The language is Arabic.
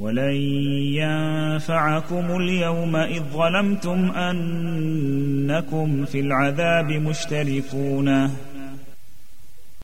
ولن ينفعكم اليوم إذ ظلمتم أنكم في العذاب مشتركون.